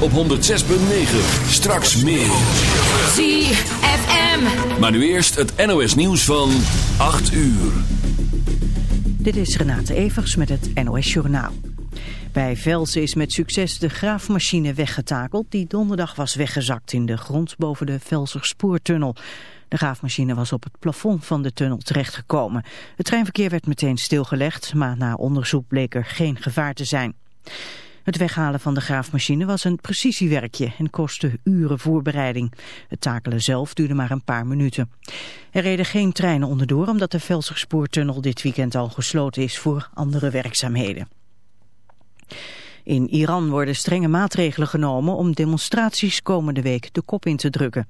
op 106.9. Straks meer. ZFM. Maar nu eerst het NOS nieuws van 8 uur. Dit is Renate Evers met het NOS Journaal. Bij Velsen is met succes de graafmachine weggetakeld die donderdag was weggezakt in de grond boven de Velser spoortunnel. De graafmachine was op het plafond van de tunnel terechtgekomen. Het treinverkeer werd meteen stilgelegd, maar na onderzoek bleek er geen gevaar te zijn. Het weghalen van de graafmachine was een precisiewerkje en kostte uren voorbereiding. Het takelen zelf duurde maar een paar minuten. Er reden geen treinen onderdoor omdat de Velserspoortunnel dit weekend al gesloten is voor andere werkzaamheden. In Iran worden strenge maatregelen genomen om demonstraties komende week de kop in te drukken.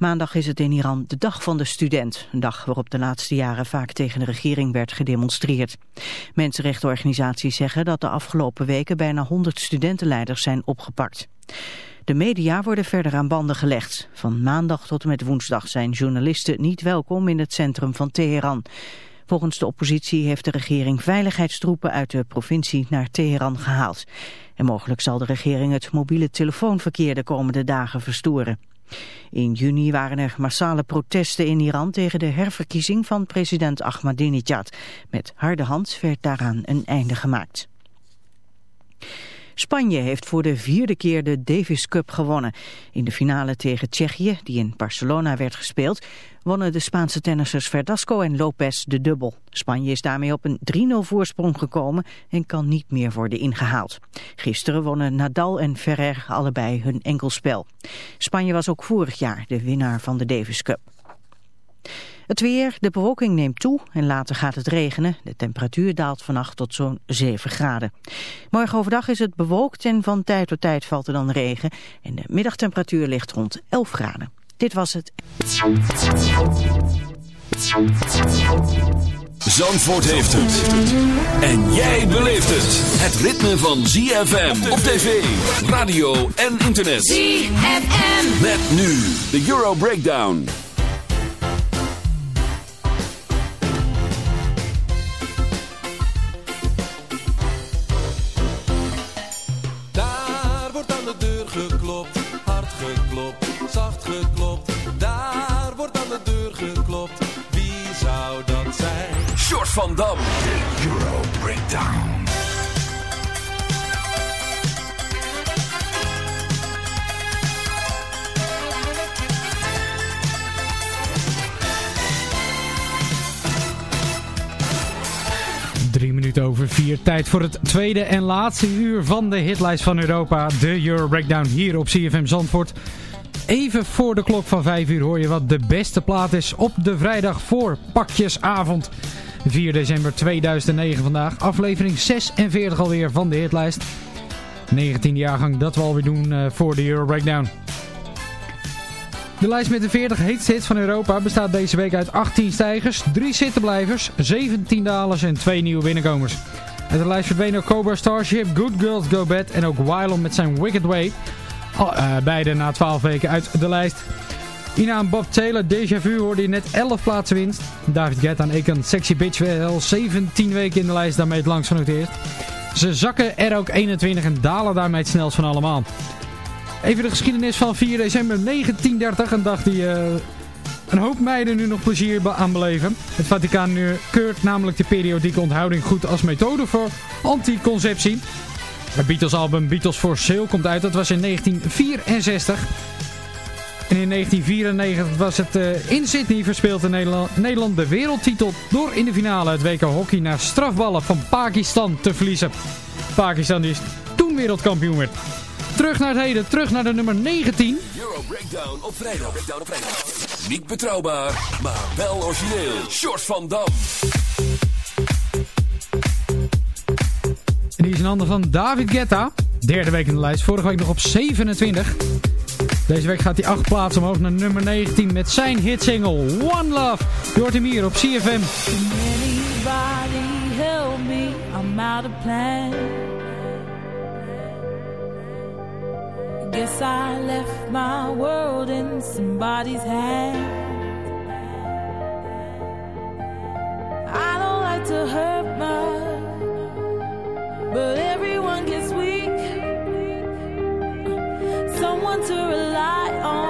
Maandag is het in Iran de dag van de student. Een dag waarop de laatste jaren vaak tegen de regering werd gedemonstreerd. Mensenrechtenorganisaties zeggen dat de afgelopen weken bijna 100 studentenleiders zijn opgepakt. De media worden verder aan banden gelegd. Van maandag tot en met woensdag zijn journalisten niet welkom in het centrum van Teheran. Volgens de oppositie heeft de regering veiligheidstroepen uit de provincie naar Teheran gehaald. En mogelijk zal de regering het mobiele telefoonverkeer de komende dagen verstoren. In juni waren er massale protesten in Iran tegen de herverkiezing van president Ahmadinejad. Met harde hand werd daaraan een einde gemaakt. Spanje heeft voor de vierde keer de Davis Cup gewonnen. In de finale tegen Tsjechië, die in Barcelona werd gespeeld, wonnen de Spaanse tennissers Verdasco en Lopez de dubbel. Spanje is daarmee op een 3-0 voorsprong gekomen en kan niet meer worden ingehaald. Gisteren wonnen Nadal en Ferrer allebei hun enkelspel. Spanje was ook vorig jaar de winnaar van de Davis Cup. Het weer, de bewolking neemt toe en later gaat het regenen. De temperatuur daalt vannacht tot zo'n 7 graden. Morgen overdag is het bewolkt en van tijd tot tijd valt er dan regen. En de middagtemperatuur ligt rond 11 graden. Dit was het. Zandvoort heeft het. En jij beleeft het. Het ritme van ZFM op tv, radio en internet. ZFM. Met nu de Euro Breakdown. Van Dam. De Euro Breakdown. Drie minuten over vier. Tijd voor het tweede en laatste uur van de hitlijst van Europa. De Euro Breakdown hier op CFM Zandvoort. Even voor de klok van 5 uur hoor je wat de beste plaat is op de vrijdag voor pakjesavond. 4 december 2009 vandaag. Aflevering 46 alweer van de hitlijst. 19e jaargang dat we alweer doen eh, voor de Euro Breakdown. De lijst met de 40 heetste hits van Europa bestaat deze week uit 18 stijgers, 3 zittenblijvers, 17 dalers en 2 nieuwe binnenkomers. Uit de lijst verdwenen Cobra Starship, Good Girls Go Bad en ook Wylon met zijn Wicked Way. Eh, beide na 12 weken uit de lijst. Ina Bob Taylor, Deja Vu hoorde je net 11 plaatsen winst. David Guetta en Akon, Sexy Bitch wel 17 weken in de lijst, daarmee het langst genoteerd. Ze zakken er ook 21 en dalen daarmee het snelst van allemaal. Even de geschiedenis van 4 december 1930, een dag die eh, een hoop meiden nu nog plezier aan beleven. Het Vaticaan nu keurt namelijk de periodieke onthouding goed als methode voor anticonceptie. Het Beatles album Beatles for Sale komt uit, dat was in 1964. En in 1994 was het eh, in Sydney verspeelde Nederland, Nederland de wereldtitel door in de finale het WK hockey naar strafballen van Pakistan te verliezen. Pakistan is toen wereldkampioen werd. Terug naar het heden, terug naar de nummer 19. Euro Breakdown op vrijdag. Breakdown op vrijdag. Niet betrouwbaar, maar wel origineel. Short van Dam. En die is in handen van David Guetta. Derde week in de lijst, vorige week nog op 27. Deze week gaat hij acht plaatsen omhoog naar nummer 19 met zijn hitsingle One Love. Je hoort hem hier op CFM. Guess I left my world in somebody's hands. I don't like one to rely on.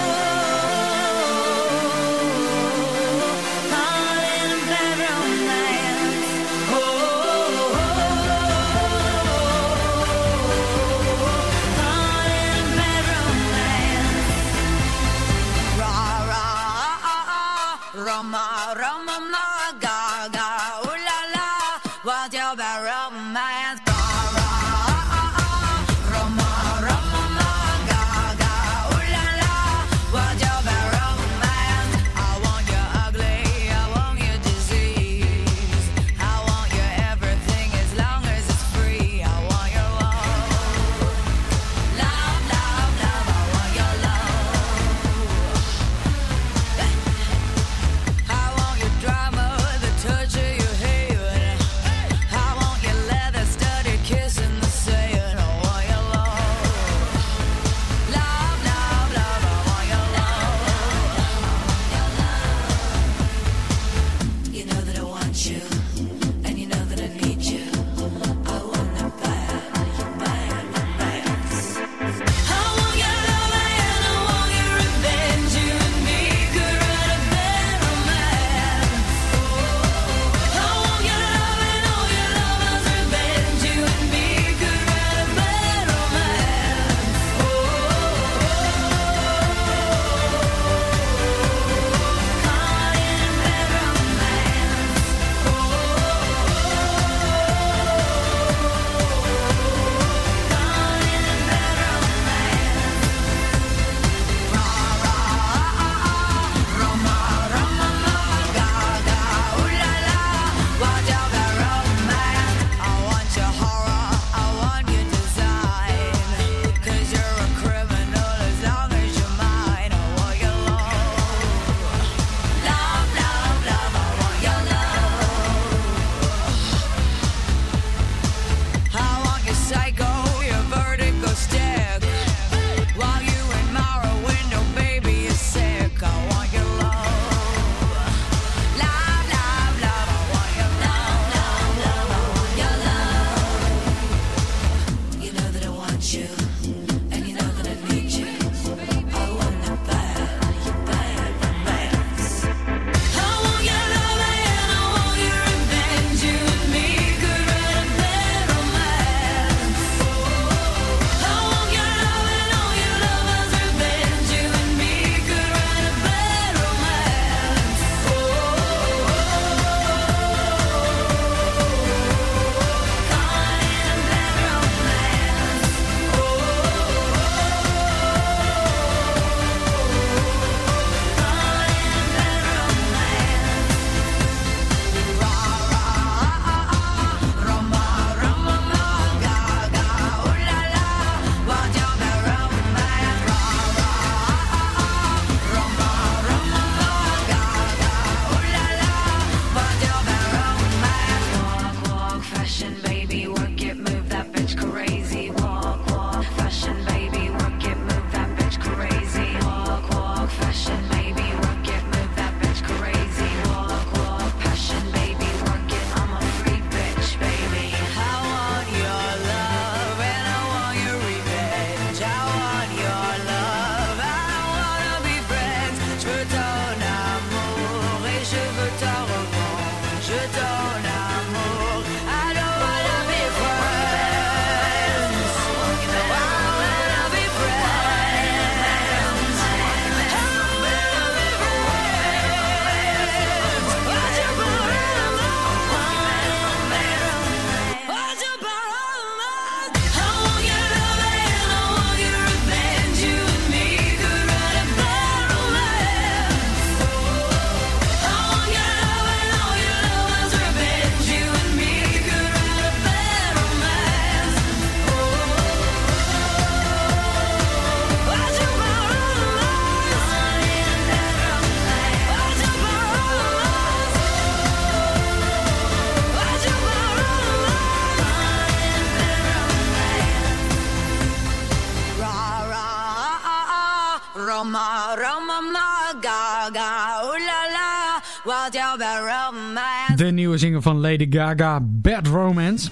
De nieuwe zinger van Lady Gaga, Bad Romance.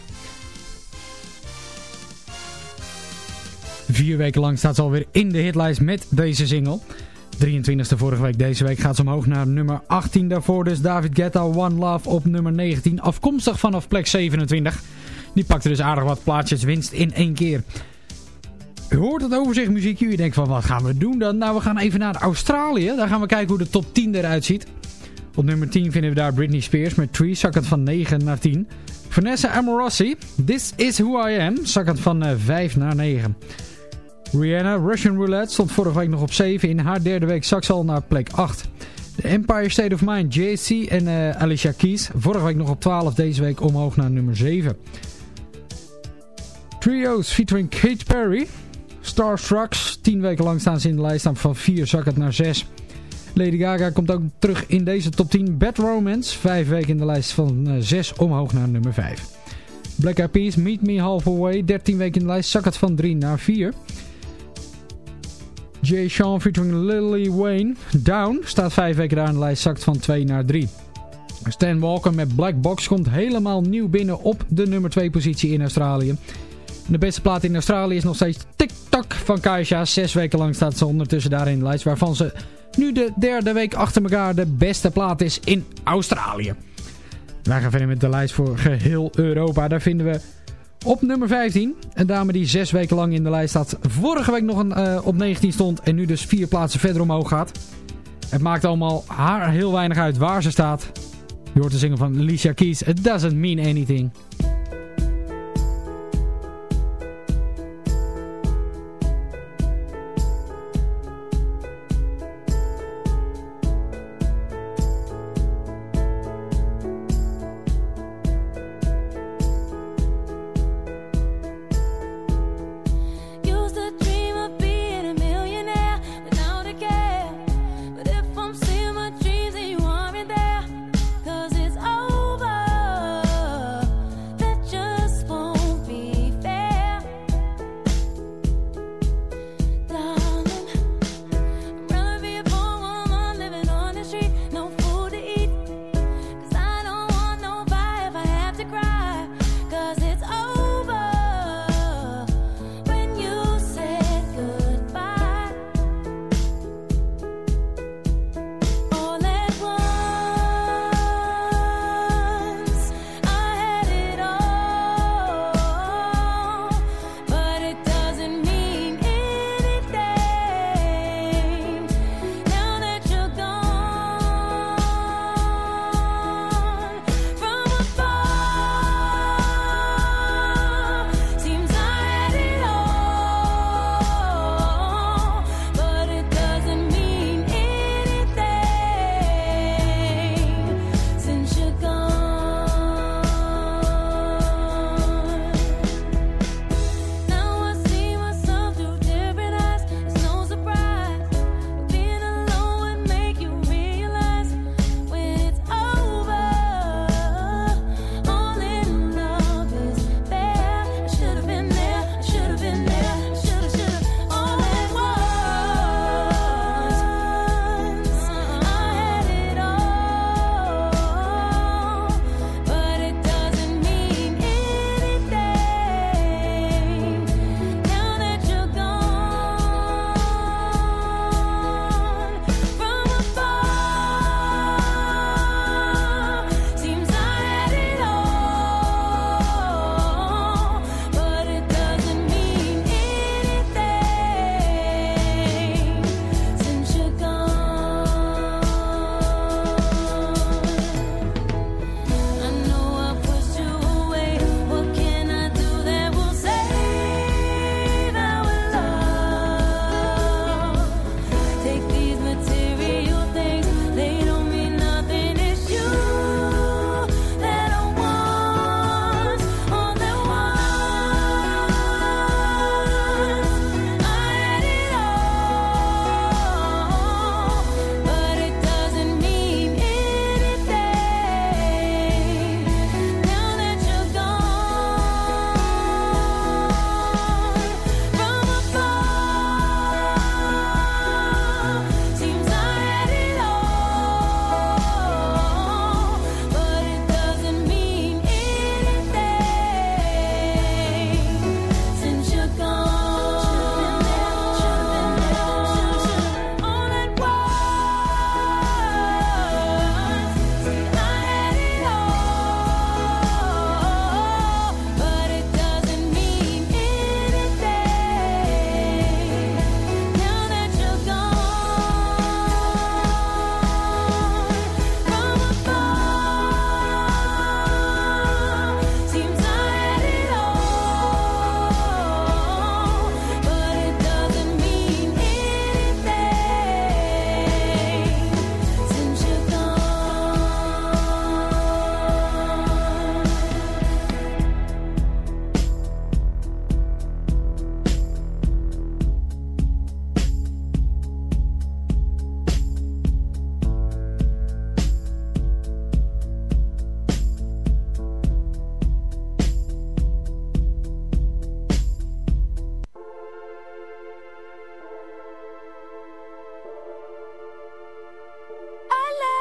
Vier weken lang staat ze alweer in de hitlijst met deze single. 23e vorige week, deze week gaat ze omhoog naar nummer 18. Daarvoor dus David Guetta, One Love op nummer 19. Afkomstig vanaf plek 27. Die pakte dus aardig wat plaatsjes winst in één keer. U hoort het overzicht muziekje. U denkt van wat gaan we doen dan? Nou we gaan even naar Australië. Daar gaan we kijken hoe de top 10 eruit ziet. Op nummer 10 vinden we daar Britney Spears met Tree, zakkend van 9 naar 10. Vanessa Amorossi, This Is Who I Am, zakkend van 5 naar 9. Rihanna, Russian Roulette, stond vorige week nog op 7. In haar derde week zak ze al naar plek 8. The Empire State of Mind, JC en uh, Alicia Keys. Vorige week nog op 12, deze week omhoog naar nummer 7. Trios featuring Kate Perry. Starstrucks, 10 weken lang staan ze in de lijst, van 4 zakkend naar 6. Lady Gaga komt ook terug in deze top 10. Bad Romance, 5 weken in de lijst van 6 omhoog naar nummer 5. Black Eyed Peas, Meet Me Halfway, 13 weken in de lijst, zak het van 3 naar 4. Jay Sean featuring Lily Wayne, Down, staat 5 weken daar in de lijst, zakt van 2 naar 3. Stan Walker met Black Box komt helemaal nieuw binnen op de nummer 2 positie in Australië. De beste plaat in Australië is nog steeds TikTok van Kaisha. Zes weken lang staat ze ondertussen daar in de lijst. Waarvan ze nu de derde week achter elkaar de beste plaat is in Australië. Wij gaan verder met de lijst voor geheel Europa. Daar vinden we op nummer 15 een dame die zes weken lang in de lijst staat. Vorige week nog een, uh, op 19 stond en nu dus vier plaatsen verder omhoog gaat. Het maakt allemaal haar heel weinig uit waar ze staat. Je hoort de zingen van Alicia Keys. It doesn't mean anything.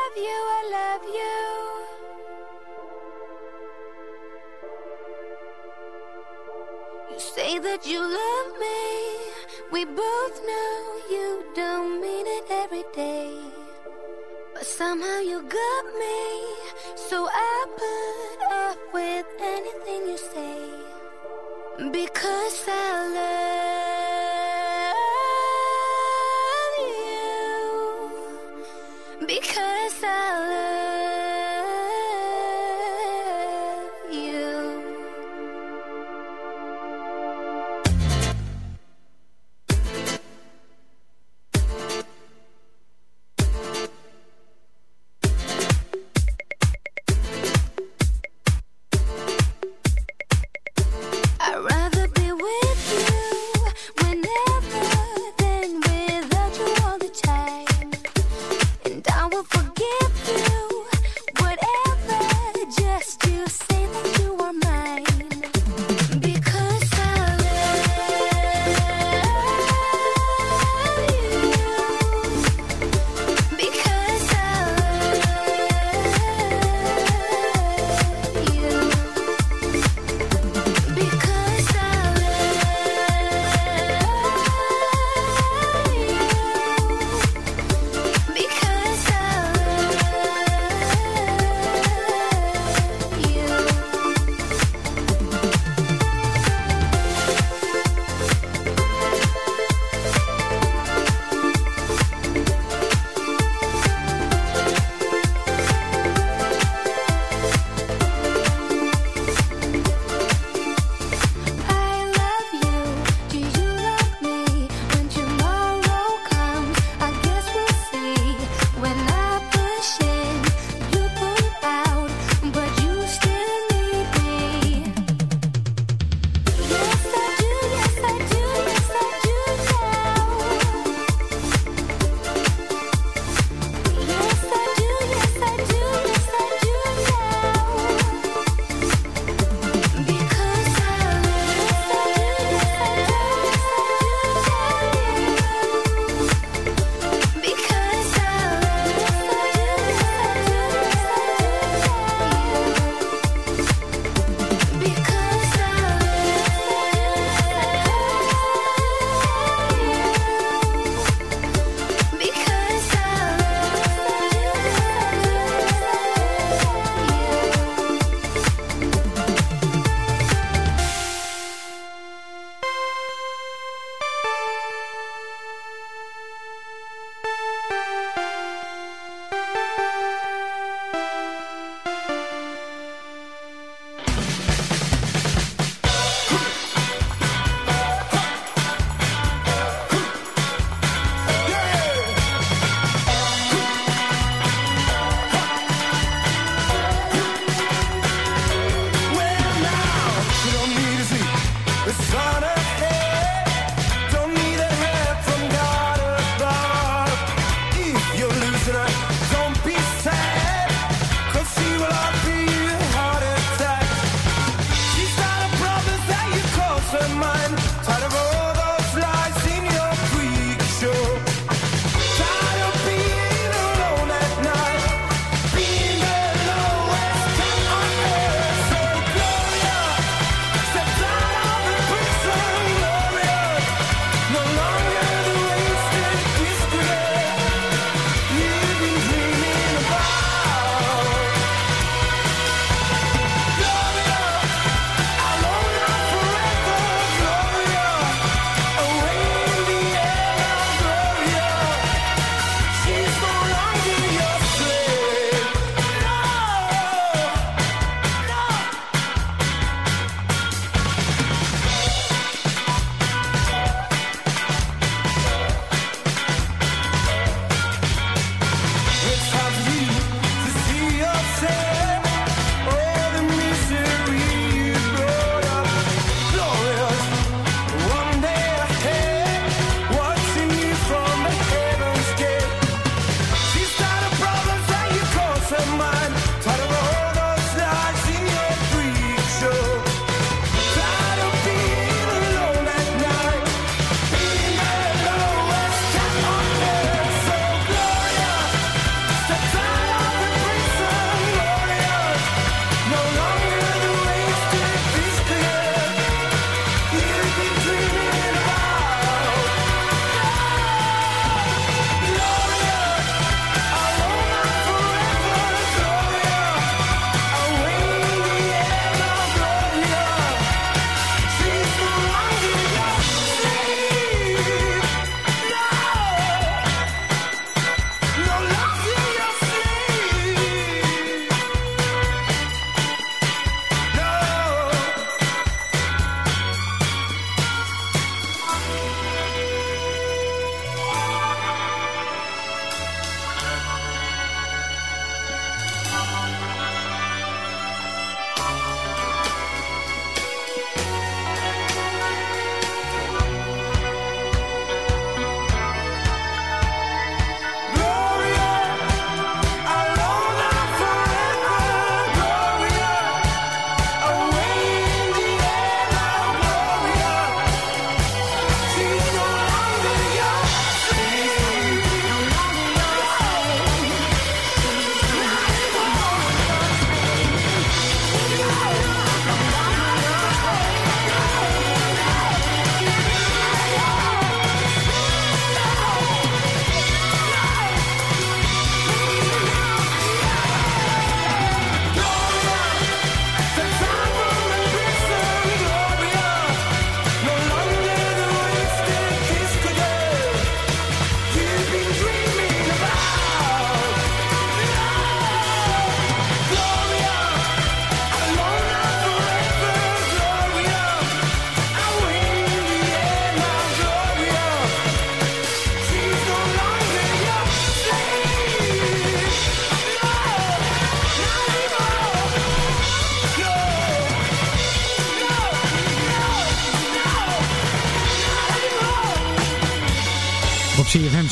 I love you, I love you. You say that you love me. We both know you don't mean it every day. But somehow you got me. So I put up with anything you say. Because I love you.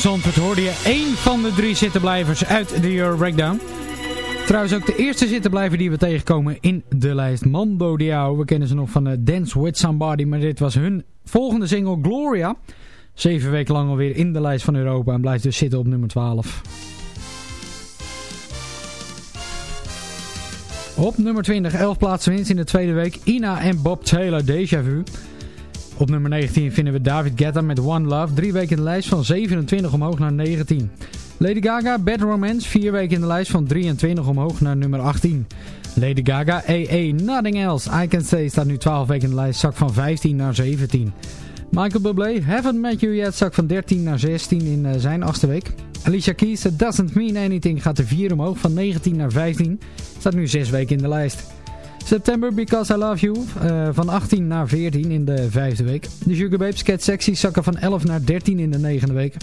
Zandvoort hoorde je één van de drie zittenblijvers uit de Euro Breakdown. Trouwens ook de eerste zittenblijver die we tegenkomen in de lijst Mando Diao. We kennen ze nog van uh, Dance With Somebody, maar dit was hun volgende single Gloria. Zeven weken lang alweer in de lijst van Europa en blijft dus zitten op nummer 12. Op nummer 20, 11 plaatsen winst in de tweede week. Ina en Bob Taylor, Deja Vu. Op nummer 19 vinden we David Guetta met One Love. Drie weken in de lijst van 27 omhoog naar 19. Lady Gaga, Bad Romance. Vier weken in de lijst van 23 omhoog naar nummer 18. Lady Gaga, AA, Nothing Else. I Can Say staat nu 12 weken in de lijst. Zak van 15 naar 17. Michael Bublé, Haven't Met You Yet, zak van 13 naar 16 in uh, zijn achtste week. Alicia Keys, It Doesn't Mean Anything, gaat de 4 omhoog van 19 naar 15. Staat nu 6 weken in de lijst. September Because I Love You, uh, van 18 naar 14 in de vijfde week. De Sugar Babes, Cat Sexy, zakken van 11 naar 13 in de negende week.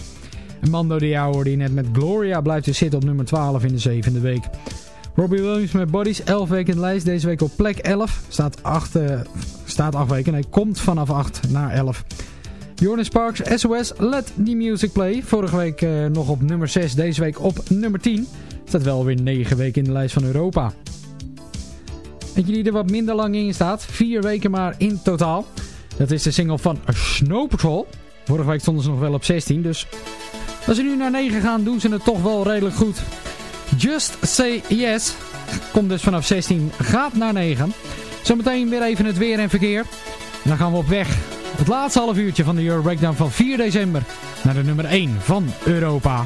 En Mando de Jou hoorde je net met Gloria, blijft dus zitten op nummer 12 in de zevende week. Robbie Williams met Bodies, 11 weken in de lijst. Deze week op plek 11. Staat 8, uh, staat 8 weken. Nee, komt vanaf 8 naar 11. Jonas Sparks, SOS, Let The Music Play. Vorige week uh, nog op nummer 6. Deze week op nummer 10. Staat wel weer 9 weken in de lijst van Europa. Je die er wat minder lang in staat? 4 weken maar in totaal. Dat is de single van Snow Patrol. Vorige week stonden ze nog wel op 16. Dus als ze nu naar 9 gaan, doen ze het toch wel redelijk goed. Just Say Yes. Komt dus vanaf 16, gaat naar 9. Zometeen weer even het weer en verkeer. En dan gaan we op weg. Het laatste half uurtje van de Euro Breakdown van 4 december. Naar de nummer 1 van Europa.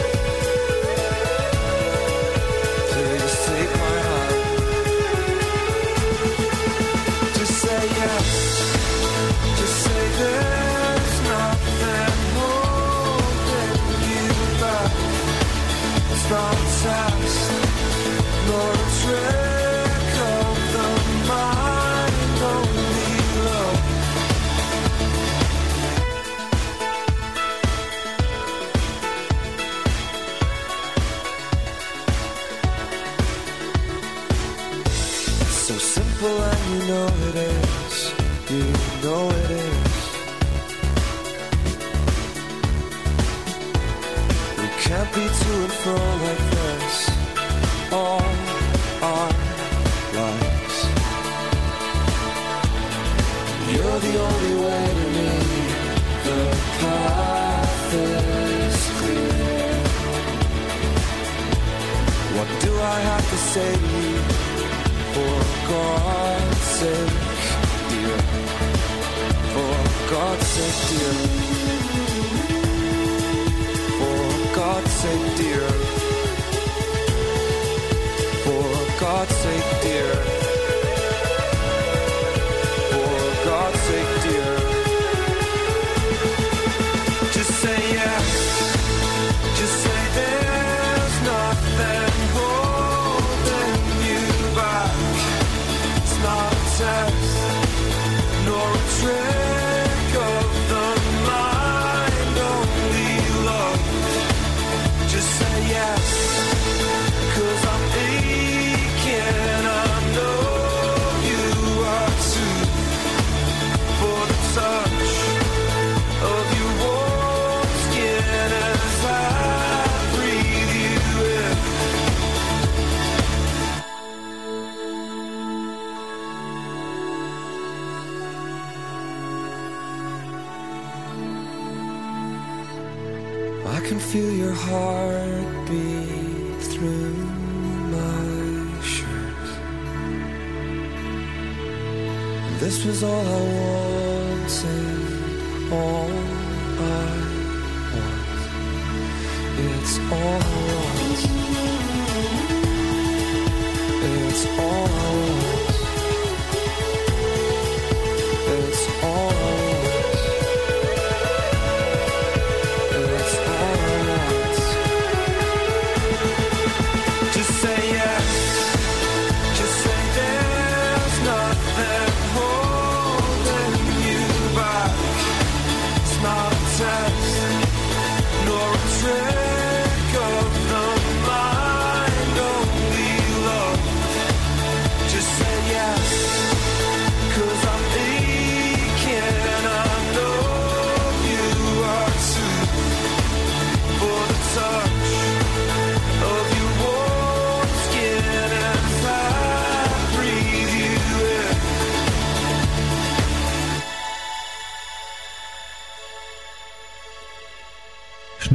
Not a test, nor a trick heart's sake, dear.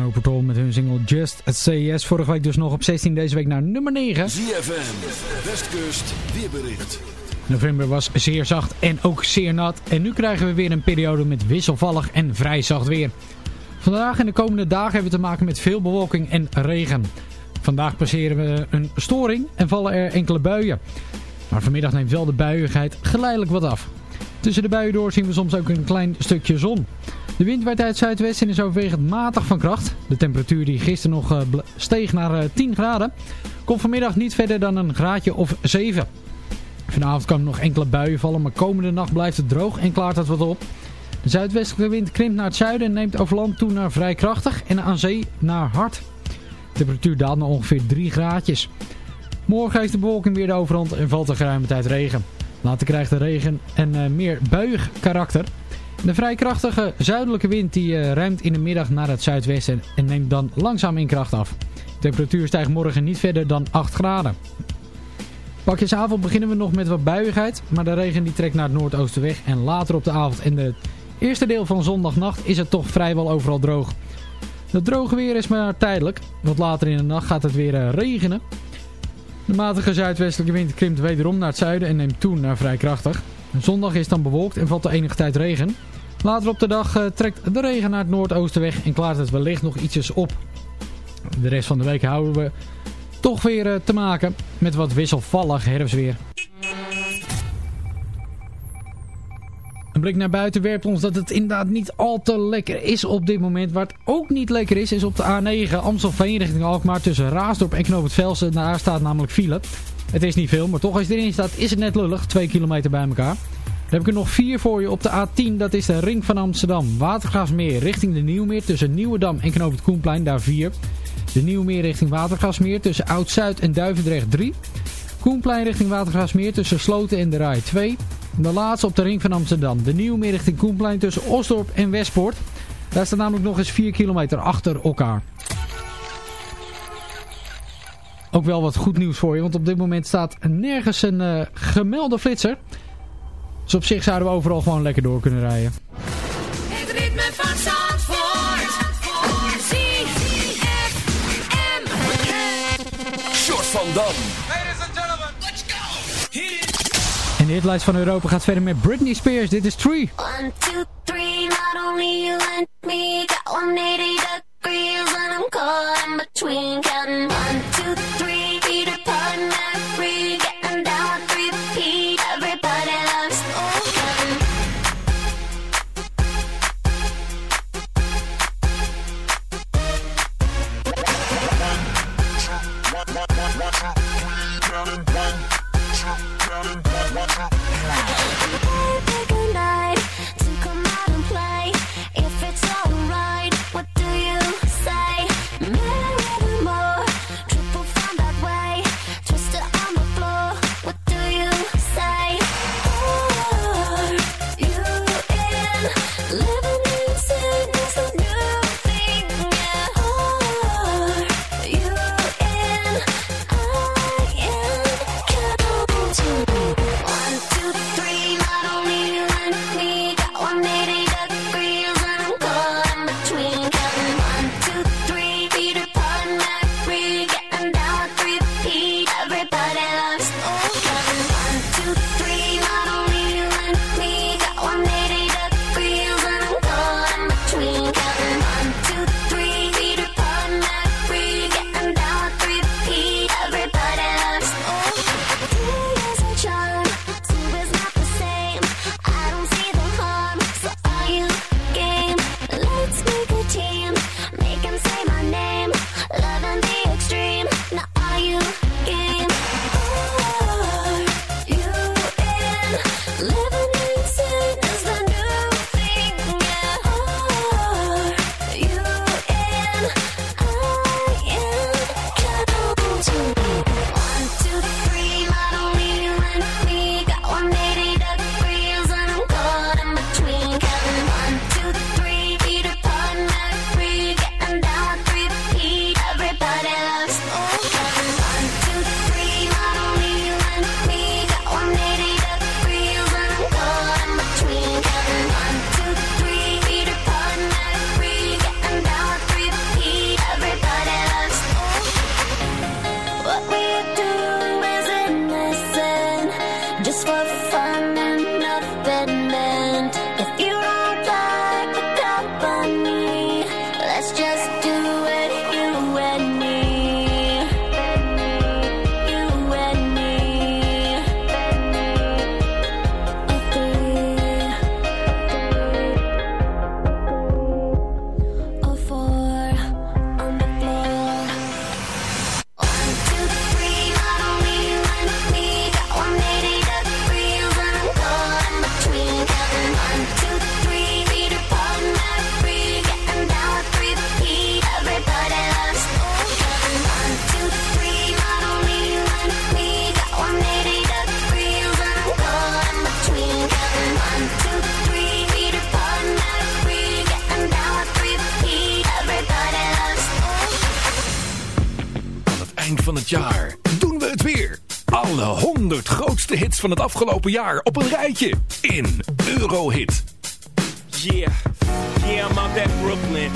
Snow Patrol met hun single Just Say Yes. Vorige week dus nog op 16, deze week naar nummer 9. ZFM, Westkust, weerbericht. November was zeer zacht en ook zeer nat. En nu krijgen we weer een periode met wisselvallig en vrij zacht weer. Vandaag en de komende dagen hebben we te maken met veel bewolking en regen. Vandaag passeren we een storing en vallen er enkele buien. Maar vanmiddag neemt wel de buiigheid geleidelijk wat af. Tussen de buien door zien we soms ook een klein stukje zon. De wind waait uit zuidwesten en is overwegend matig van kracht. De temperatuur die gisteren nog eh, steeg naar eh, 10 graden, komt vanmiddag niet verder dan een graadje of 7. Vanavond kan er nog enkele buien vallen, maar komende nacht blijft het droog en klaart het wat op. De zuidwestelijke wind krimpt naar het zuiden en neemt over land toe naar vrij krachtig en aan zee naar hard. De temperatuur daalt naar ongeveer 3 graadjes. Morgen heeft de bewolking weer de overhand en valt er geruime tijd regen. Later krijgt de regen een eh, meer buiig karakter. De vrij krachtige zuidelijke wind die eh, ruimt in de middag naar het zuidwesten en neemt dan langzaam in kracht af. De temperatuur stijgt morgen niet verder dan 8 graden. Pakjesavond beginnen we nog met wat buiigheid, maar de regen die trekt naar het noordoosten weg en later op de avond en het eerste deel van zondagnacht is het toch vrijwel overal droog. Het droge weer is maar tijdelijk, want later in de nacht gaat het weer eh, regenen. De matige zuidwestelijke wind krimpt wederom naar het zuiden en neemt toe naar vrij krachtig. Zondag is dan bewolkt en valt er enige tijd regen. Later op de dag eh, trekt de regen naar het noordoosten weg en klaart het wellicht nog ietsjes op. De rest van de week houden we toch weer eh, te maken met wat wisselvallig herfstweer. Een blik naar buiten werpt ons dat het inderdaad niet al te lekker is op dit moment. Het ook niet lekker is, is op de A9 Amstelveen richting Alkmaar tussen Raasdorp en Knoop het Velsen. Daar staat namelijk file. Het is niet veel, maar toch als je erin staat is het net lullig. 2 kilometer bij elkaar. Dan heb ik er nog vier voor je op de A10. Dat is de ring van Amsterdam. Watergasmeer richting de Nieuwmeer tussen Nieuwedam en Knoop het Koenplein. Daar 4. De Nieuwmeer richting Watergasmeer tussen Oud-Zuid en Duivendrecht 3. Koenplein richting Watergasmeer tussen Sloten en de Rai 2. De laatste op de ring van Amsterdam. De Nieuwmeer richting Koenplein tussen Osdorp en Westpoort. Daar staat namelijk nog eens 4 kilometer achter elkaar. Ook wel wat goed nieuws voor je, want op dit moment staat nergens een eh, gemelde flitser. Dus op zich zouden we overal gewoon lekker door kunnen rijden. Het ritme van Zandvoort. ZFM. Short van Dam. En de hitlijst van Europa gaat verder met Britney Spears. Dit is 3. 1, 2, 3, not only you and me. Got 180 degrees and I'm caught in between. Counting 1, 2, 3. Van het afgelopen jaar op een rijtje in Eurohit. Yeah, yeah, I'm Brooklyn.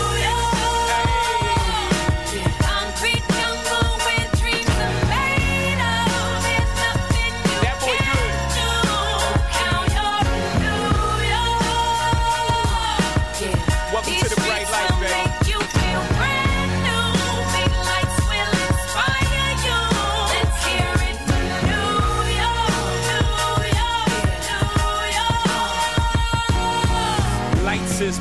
is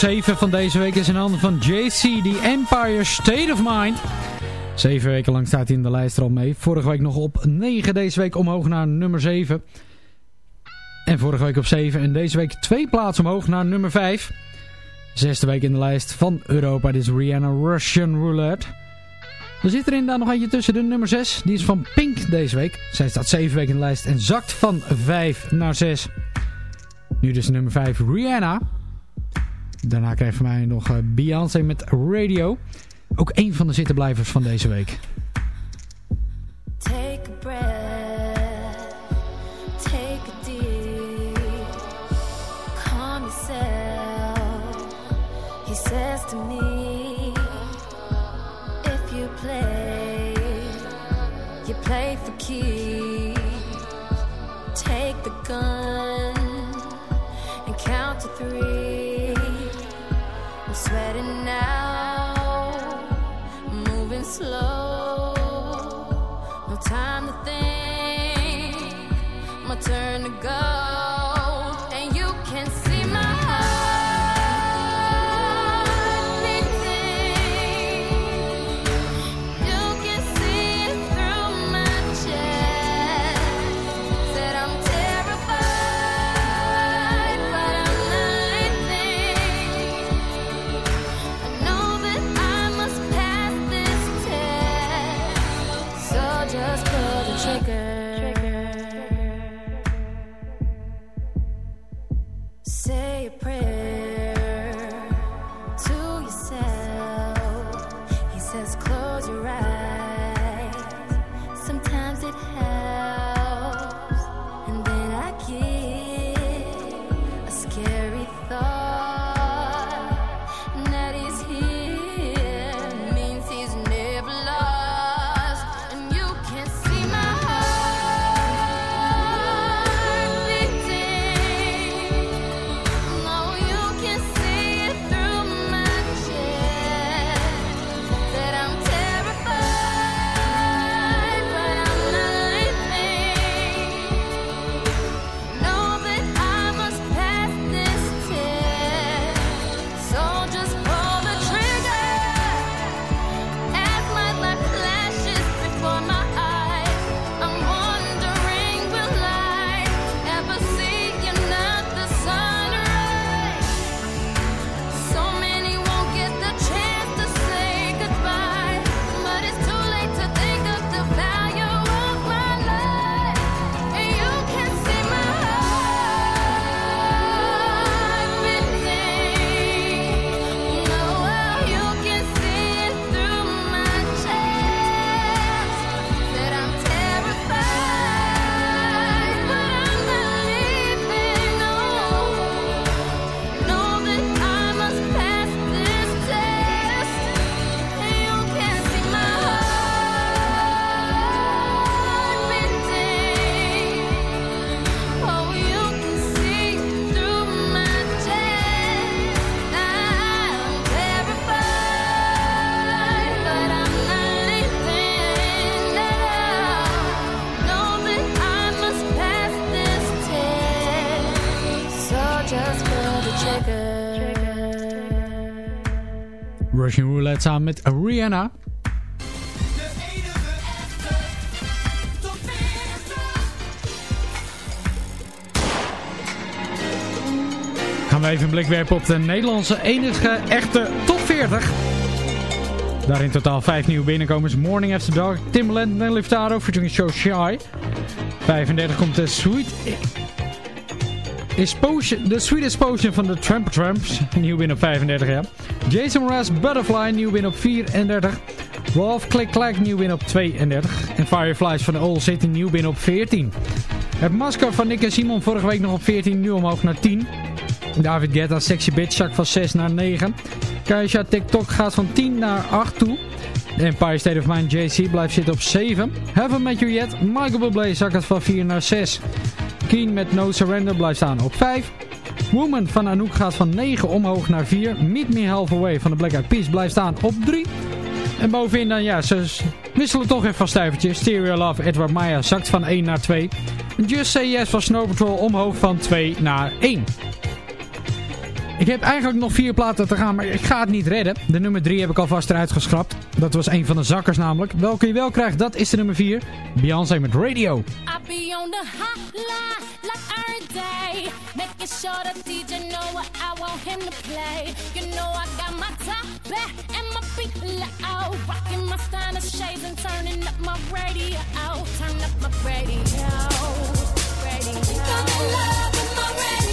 Nummer 7 van deze week is in handen van JC, The Empire State of Mind. Zeven weken lang staat hij in de lijst er al mee. Vorige week nog op 9, deze week omhoog naar nummer 7. En vorige week op 7 en deze week twee plaatsen omhoog naar nummer 5. Zesde week in de lijst van Europa, dit is Rihanna Russian Roulette. Er zit er inderdaad nog eentje tussen, de nummer 6. Die is van Pink deze week. Zij staat 7 weken in de lijst en zakt van 5 naar 6. Nu dus nummer 5 Rihanna. Daarna krijgen we mij nog eh, Beyoncé met Radio. Ook een van de zittenblijvers van deze week. Take a breath, take a deep, calm yourself. He says to me, if you play, you play for keeps. Take the gun samen met Rihanna. Gaan we even een blik werpen op de Nederlandse enige echte top 40. Daar in totaal 5 nieuwe binnenkomers. Morning After Dark, Timbaland, Nelly Furtado featuring Show Shy. 35 komt de Sweet Potion, de Sweetest Potion van de Tramp Tramps. Nieuw binnen op 35 jaar. Jason Mraz Butterfly, nieuw binnen op 34. Rolf Click Clack, nieuw binnen op 32. En Fireflies van Old City, nieuw binnen op 14. Het masker van Nick en Simon vorige week nog op 14, nu omhoog naar 10. David Guetta, Sexy Bitch, zak van 6 naar 9. Kaisha TikTok gaat van 10 naar 8 toe. De Empire State of Mind JC blijft zitten op 7. Haven't Met You Yet, Michael Bublé zakt van 4 naar 6. Keen met No Surrender blijft staan op 5. Woman van Anouk gaat van 9 omhoog naar 4. Meet Me Halfway van de Black Eyed Peas blijft staan op 3. En bovenin dan, ja, ze wisselen toch even van stuivertje. Stereo Love, Edward Maya zakt van 1 naar 2. Just Say Yes van Snow Patrol omhoog van 2 naar 1. Ik heb eigenlijk nog vier platen te gaan, maar ik ga het niet redden. De nummer 3 heb ik alvast eruit geschrapt. Dat was een van de zakkers namelijk. Welke je wel krijgt, dat is de nummer 4. Beyoncé met Radio. I be on making sure the DJ know what I want him to play. You know I got my top back and my feet low, rocking my stunner shades and turning up my radio. Turn up my radio. Radio. Got me love in my radio.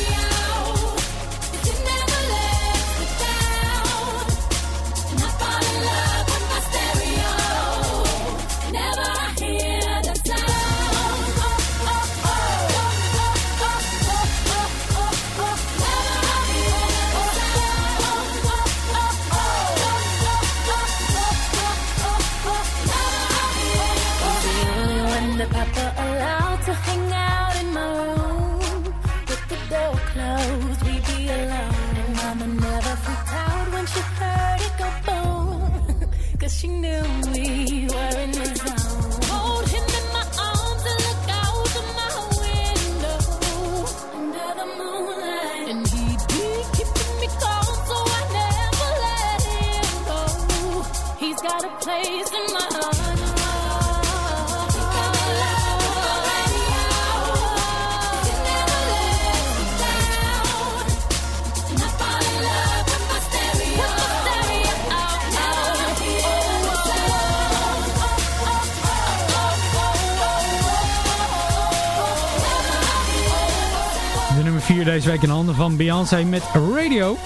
De nummer 4 deze week in handen van Beyoncé met Radio.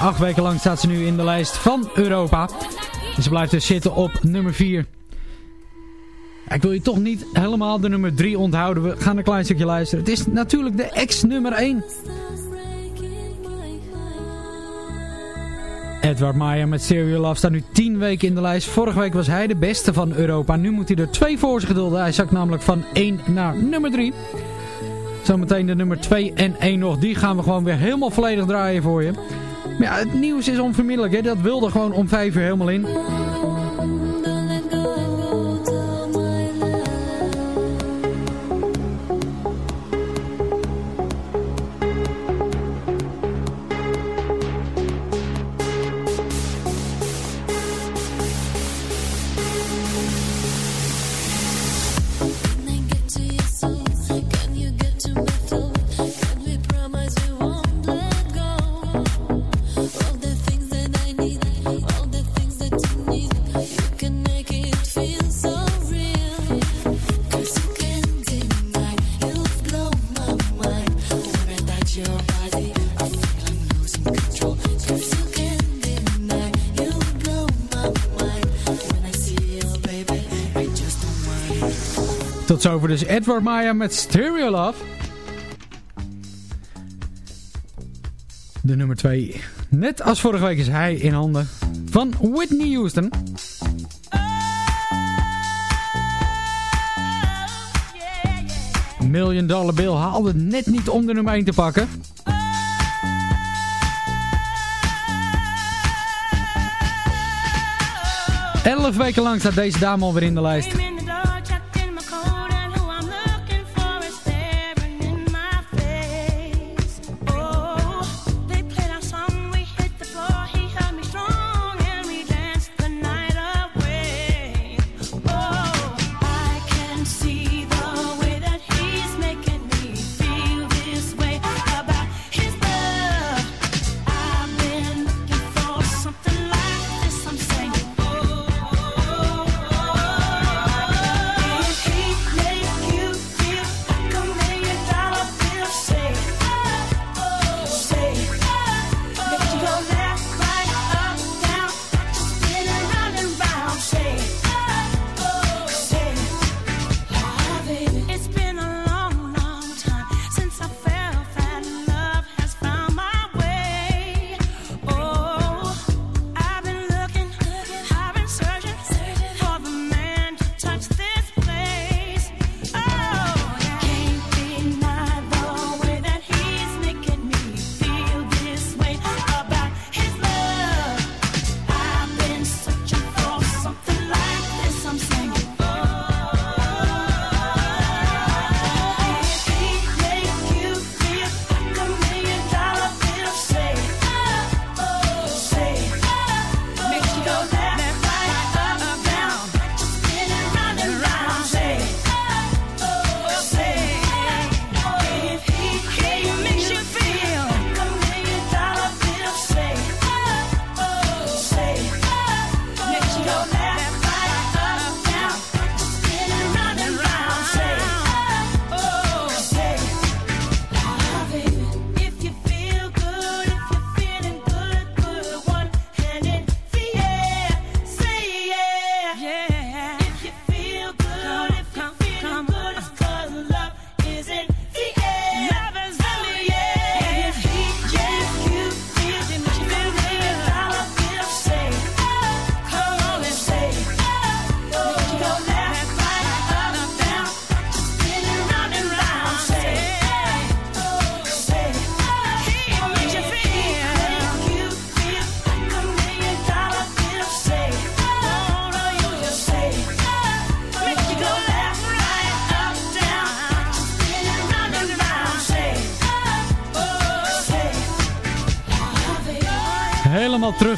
Acht weken lang staat ze nu in de lijst van Europa. En ze blijft dus zitten op nummer 4. Ik wil je toch niet helemaal de nummer 3 onthouden. We gaan een klein stukje luisteren. Het is natuurlijk de ex-nummer 1. Edward Maya met Serial Love staat nu 10 weken in de lijst. Vorige week was hij de beste van Europa. Nu moet hij er twee voor zich gedulden. Hij zakt namelijk van 1 naar nummer 3. Zometeen de nummer 2 en 1 nog. Die gaan we gewoon weer helemaal volledig draaien voor je. Ja, het nieuws is onvermiddelijk. Hè? Dat wilde gewoon om 5 uur helemaal in. Tot zover dus Edward Maya met Stereo Love. De nummer 2. Net als vorige week is hij in handen van Whitney Houston. Million Dollar Bill haalde het net niet om de nummer 1 te pakken. Elf weken lang staat deze dame alweer in de lijst.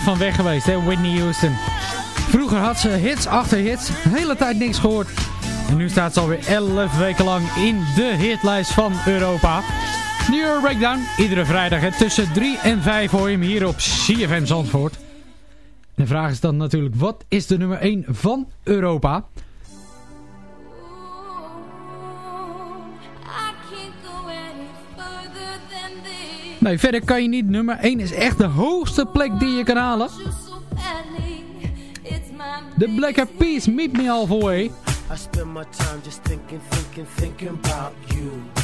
Van weg geweest, hè, Whitney Houston. Vroeger had ze hits achter hits, de hele tijd niks gehoord. En nu staat ze alweer 11 weken lang in de hitlijst van Europa. New Breakdown, iedere vrijdag tussen 3 en 5 hoor je hem hier op CFM Zandvoort. De vraag is dan natuurlijk, wat is de nummer 1 van Europa? Nee, verder kan je niet. Nummer 1 is echt de hoogste plek die je kan halen. De Black Eyed Peas, Meet Me Halfway. I spend my time just thinking, thinking, thinking about you.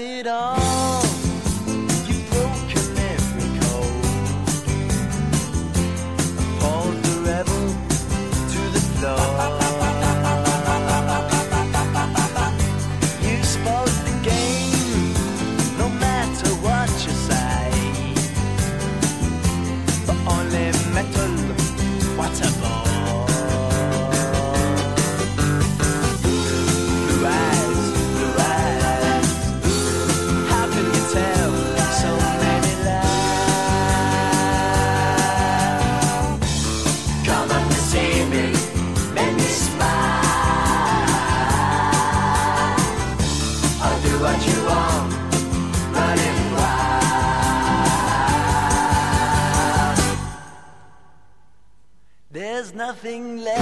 it all. Nothing left,